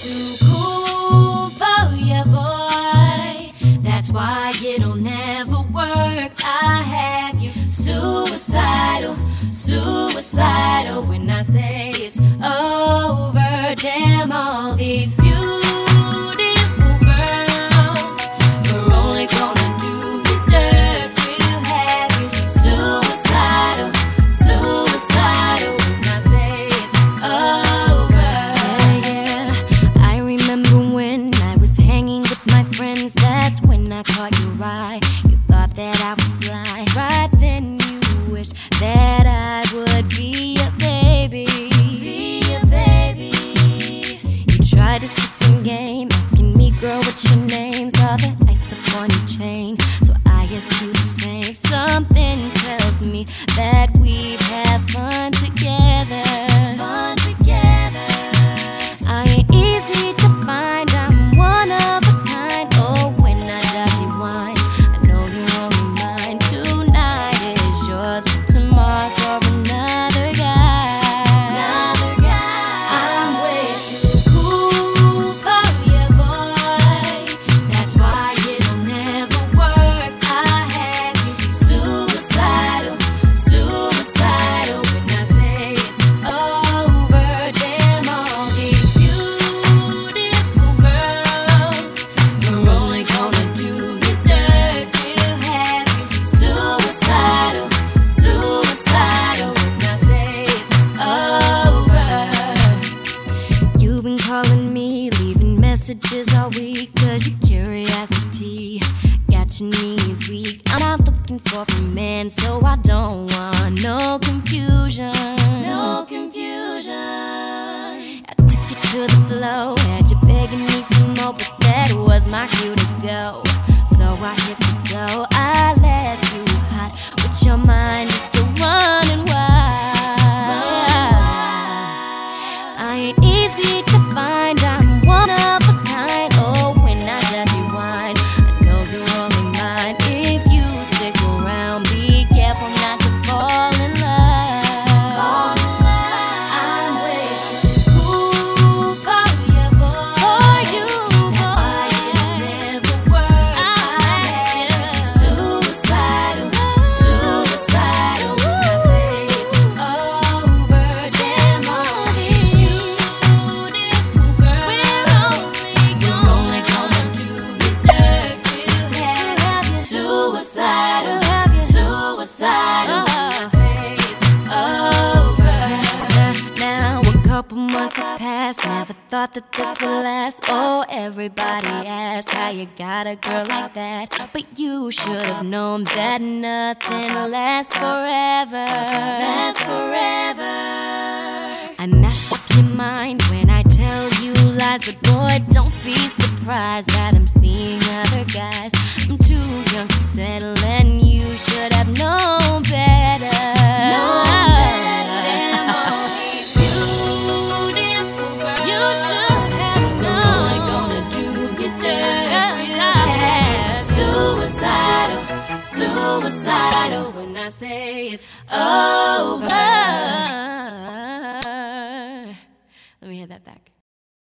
too cool for you, boy. That's why it'll never work. I have you suicidal, suicidal. When I say it's over, damn all these That's when I caught your eye. You thought that I was fly. Right then you wished that I would be a baby. Be a baby. You tried to spit some game, asking me, girl, what's your name? Saw the ice upon your chain, so I asked you the same. Something tells me that calling me, leaving messages all week, cause your curiosity got your knees weak. I'm not looking for a man, so I don't want no confusion. No confusion. I took you to the flow, had you begging me for more, but that was my cue to go. So I hit the go, I let you hot with your mind just to have. Never thought that this would last. Oh, everybody asked how you got a girl like that. But you should have known that nothing lasts forever. Lasts forever. I mash up your mind when I tell you lies, but boy, don't be surprised that I'm seeing other guys. I'm too young to settle, and you should suicidal. When I say it's over. Let me hear that back.